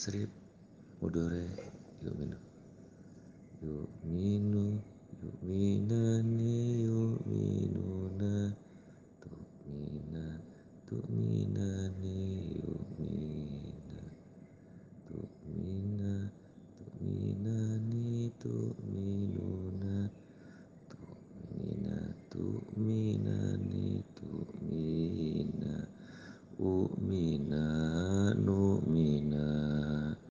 srip odore yuminu yuminu yuminani yuminuna tu'mina tu'minani yu'mina tu'mina tu'minani tu'minuna tu'mina tu'minani tu'mina u'mina